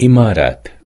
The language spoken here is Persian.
امارات